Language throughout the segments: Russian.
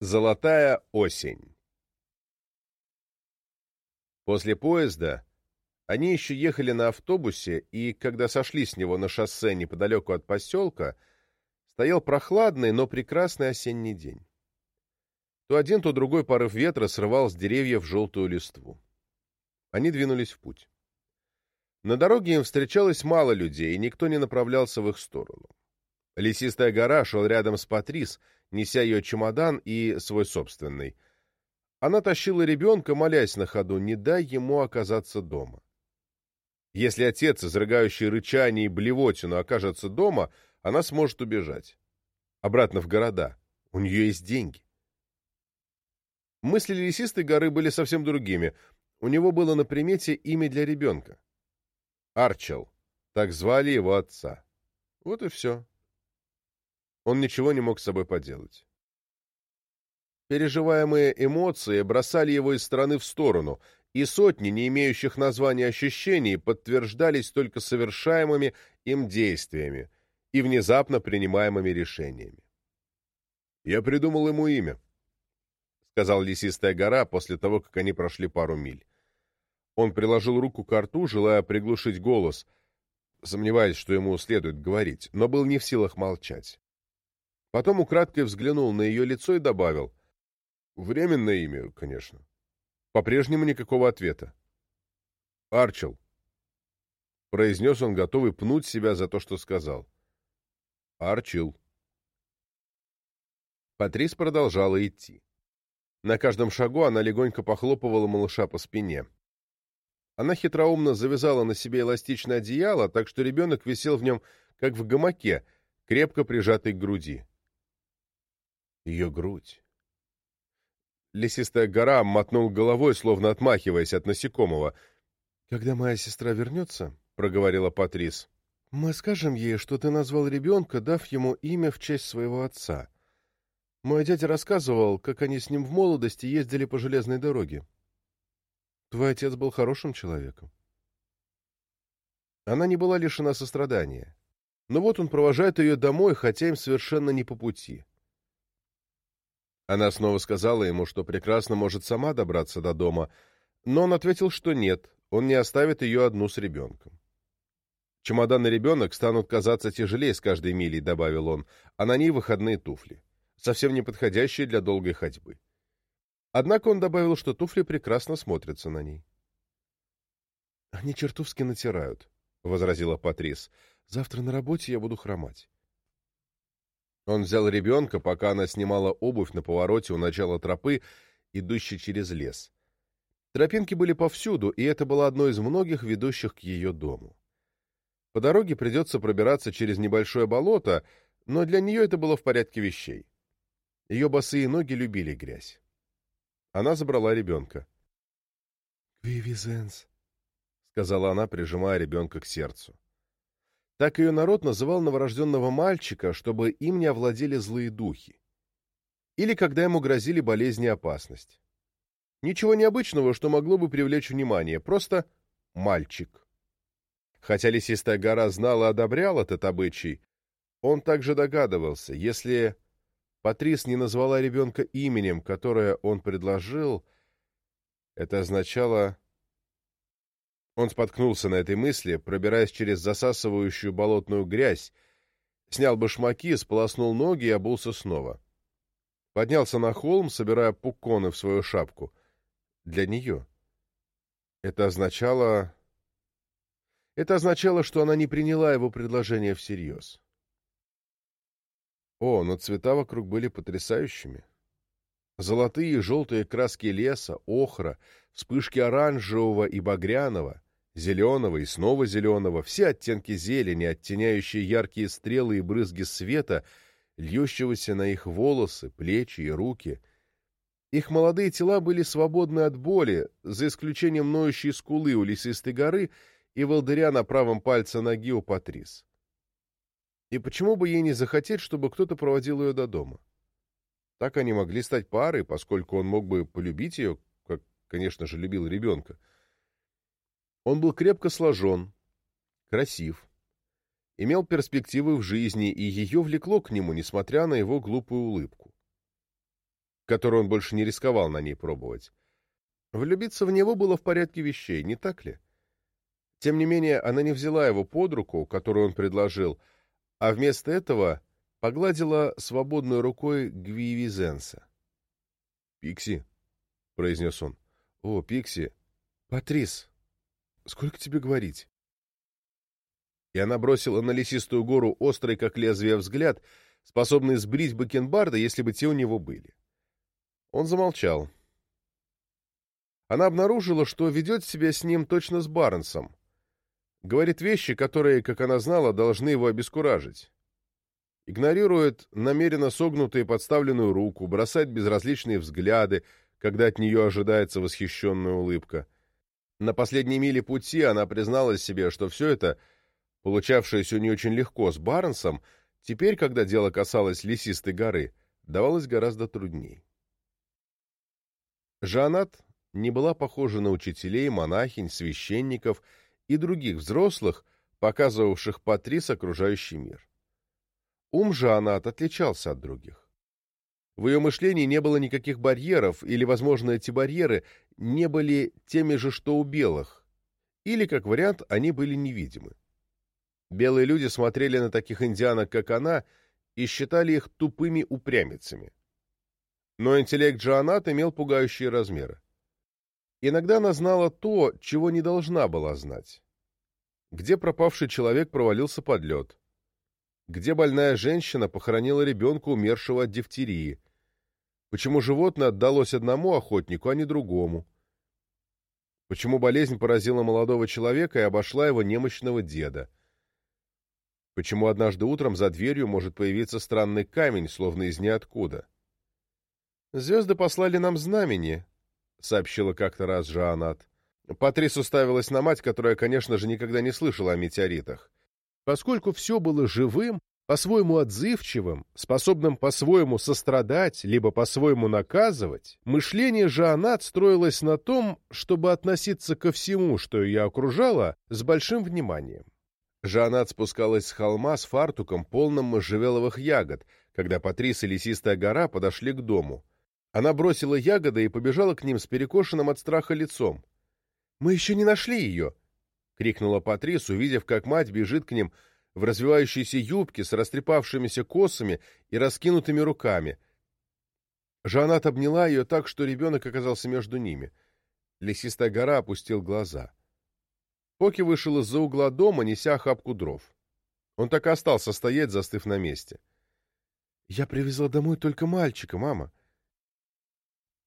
Золотая осень После поезда они еще ехали на автобусе, и, когда сошли с него на шоссе неподалеку от поселка, стоял прохладный, но прекрасный осенний день. То один, то другой порыв ветра срывал с деревьев желтую листву. Они двинулись в путь. На дороге им встречалось мало людей, и никто не направлялся в их сторону. Лесистая гора шел рядом с Патрис, неся ее чемодан и свой собственный. Она тащила ребенка, молясь на ходу, не дай ему оказаться дома. Если отец, изрыгающий рычание и блевотину, окажется дома, она сможет убежать. Обратно в города. У нее есть деньги. Мысли лесистой горы были совсем другими. У него было на примете имя для ребенка. Арчел. Так звали его отца. Вот и все. Он ничего не мог с собой поделать. Переживаемые эмоции бросали его из стороны в сторону, и сотни не имеющих названия ощущений подтверждались только совершаемыми им действиями и внезапно принимаемыми решениями. «Я придумал ему имя», — сказал лесистая гора после того, как они прошли пару миль. Он приложил руку к рту, желая приглушить голос, сомневаясь, что ему следует говорить, но был не в силах молчать. Потом украдкой взглянул на ее лицо и добавил. Временное имя, конечно. По-прежнему никакого ответа. Арчел. Произнес он, готовый пнуть себя за то, что сказал. Арчил. Патрис продолжала идти. На каждом шагу она легонько похлопывала малыша по спине. Она хитроумно завязала на себе эластичное одеяло, так что ребенок висел в нем, как в гамаке, крепко прижатый к груди. Ее грудь. Лесистая гора мотнул головой, словно отмахиваясь от насекомого. «Когда моя сестра вернется, — проговорила Патрис, — мы скажем ей, что ты назвал ребенка, дав ему имя в честь своего отца. Мой дядя рассказывал, как они с ним в молодости ездили по железной дороге. Твой отец был хорошим человеком». Она не была лишена сострадания. Но вот он провожает ее домой, хотя им совершенно не по пути. Она снова сказала ему, что прекрасно может сама добраться до дома, но он ответил, что нет, он не оставит ее одну с ребенком. «Чемодан и ребенок станут казаться тяжелее с каждой милей», — добавил он, «а на ней выходные туфли, совсем не подходящие для долгой ходьбы». Однако он добавил, что туфли прекрасно смотрятся на ней. «Они чертовски натирают», — возразила Патрис. «Завтра на работе я буду хромать». Он взял ребенка, пока она снимала обувь на повороте у начала тропы, идущей через лес. Тропинки были повсюду, и это было одно из многих ведущих к ее дому. По дороге придется пробираться через небольшое болото, но для нее это было в порядке вещей. Ее босые ноги любили грязь. Она забрала ребенка. «Квивизенс», — сказала она, прижимая ребенка к сердцу. Так ее народ называл новорожденного мальчика, чтобы им не овладели злые духи. Или когда ему грозили болезни и опасность. Ничего необычного, что могло бы привлечь внимание, просто мальчик. Хотя лесистая гора знала и одобряла этот обычай, он также догадывался, если Патрис не назвала ребенка именем, которое он предложил, это означало он споткнулся на этой мысли, пробираясь через засасывающую болотную грязь, снял башмаки, сполоснул ноги и обулся снова. Поднялся на холм, собирая пуконы в свою шапку. Для нее. Это означало... Это означало, что она не приняла его предложение всерьез. О, но цвета вокруг были потрясающими. Золотые и желтые краски леса, охра, вспышки оранжевого и багряного, зеленого и снова зеленого, все оттенки зелени, оттеняющие яркие стрелы и брызги света, льющегося на их волосы, плечи и руки. Их молодые тела были свободны от боли, за исключением ноющей скулы у лесистой горы и волдыря на правом пальце ноги у Патрис. И почему бы ей не захотеть, чтобы кто-то проводил ее до дома? Так они могли стать парой, поскольку он мог бы полюбить ее, как, конечно же, любил ребенка. Он был крепко сложен, красив, имел перспективы в жизни, и ее влекло к нему, несмотря на его глупую улыбку. которую он больше не рисковал на ней пробовать. Влюбиться в него было в порядке вещей, не так ли? Тем не менее, она не взяла его под руку, которую он предложил, а вместо этого погладила свободной рукой Гвивизенса. «Пикси», — произнес он. «О, Пикси! Патрис! Сколько тебе говорить?» И она бросила на лесистую гору острый, как лезвие, взгляд, способный сбрить бакенбарда, если бы те у него были. Он замолчал. Она обнаружила, что ведет себя с ним точно с Барнсом. Говорит вещи, которые, как она знала, должны его обескуражить. Игнорирует намеренно согнутую и подставленную руку, бросает безразличные взгляды, когда от нее ожидается восхищенная улыбка. На последней миле пути она призналась себе, что все это, получавшееся у нее очень легко с Барнсом, теперь, когда дело касалось лесистой горы, давалось гораздо трудней. Жанат не была похожа на учителей, монахинь, священников и других взрослых, показывавших Патрис окружающий мир. Ум Жанат отличался от других. В ее мышлении не было никаких барьеров, или, возможно, эти барьеры не были теми же, что у белых, или, как вариант, они были невидимы. Белые люди смотрели на таких индианок, как она, и считали их тупыми упрямицами. Но интеллект Джоанат имел пугающие размеры. Иногда она знала то, чего не должна была знать. Где пропавший человек провалился под лед. Где больная женщина похоронила ребенка, умершего от дифтерии. Почему животное отдалось одному охотнику, а не другому. Почему болезнь поразила молодого человека и обошла его немощного деда. Почему однажды утром за дверью может появиться странный камень, словно из ниоткуда. «Звезды послали нам знамение», — сообщила как-то раз Жанат. Патрис уставилась на мать, которая, конечно же, никогда не слышала о метеоритах. Поскольку все было живым, по-своему отзывчивым, способным по-своему сострадать, либо по-своему наказывать, мышление Жанат строилось на том, чтобы относиться ко всему, что ее окружало, с большим вниманием. Жанат спускалась с холма с фартуком, полным можжевеловых ягод, когда Патрис и Лесистая гора подошли к дому — она бросила ягоды и побежала к ним с перекошенным от страха лицом. «Мы еще не нашли ее!» — крикнула Патрис, увидев, как мать бежит к ним в развивающейся юбке с растрепавшимися косами и раскинутыми руками. Жанат обняла ее так, что ребенок оказался между ними. Лесистая гора опустил глаза. Поки вышел из-за угла дома, неся охапку дров. Он так и остался стоять, застыв на месте. «Я привезла домой только мальчика, мама»,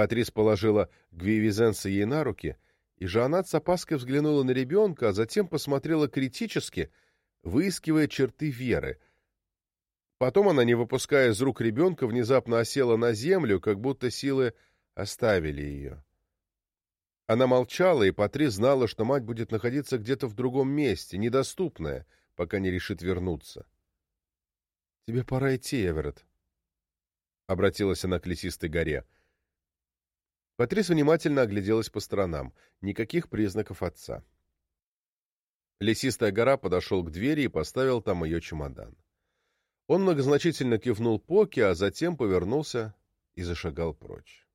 Патрис положила Гвивизенса ей на руки, и Жанат с опаской взглянула на ребенка, а затем посмотрела критически, выискивая черты веры. Потом она, не выпуская из рук ребенка, внезапно осела на землю, как будто силы оставили ее. Она молчала, и Патрис знала, что мать будет находиться где-то в другом месте, недоступная, пока не решит вернуться. — Тебе пора идти, Эверетт, — обратилась она к лесистой горе. — Патрис внимательно огляделась по сторонам. Никаких признаков отца. Лесистая гора подошел к двери и поставил там ее чемодан. Он многозначительно кивнул Поки, а затем повернулся и зашагал прочь.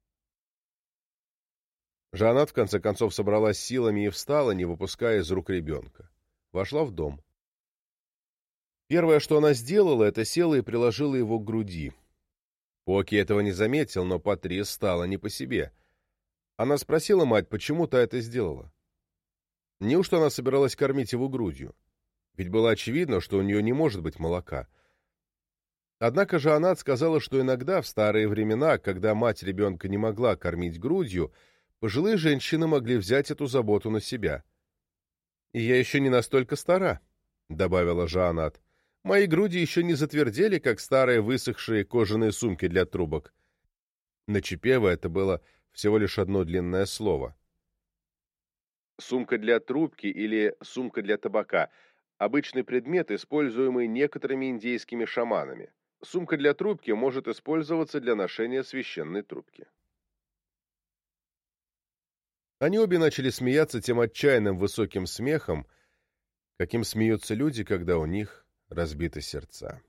Жанат, в конце концов, собралась силами и встала, не выпуская из рук ребенка. Вошла в дом. Первое, что она сделала, это села и приложила его к груди. Поки этого не заметил, но Патрис стала не по себе — она спросила мать, почему та это сделала. Неужто она собиралась кормить его грудью? Ведь было очевидно, что у нее не может быть молока. Однако же она сказала, что иногда, в старые времена, когда мать ребенка не могла кормить грудью, пожилые женщины могли взять эту заботу на себя. «И я еще не настолько стара», — добавила Жанат. «Мои груди еще не затвердели, как старые высохшие кожаные сумки для трубок». На Чепево это было всего лишь одно длинное слово. Сумка для трубки или сумка для табака – обычный предмет, используемый некоторыми индейскими шаманами. Сумка для трубки может использоваться для ношения священной трубки. Они обе начали смеяться тем отчаянным высоким смехом, каким смеются люди, когда у них разбиты сердца.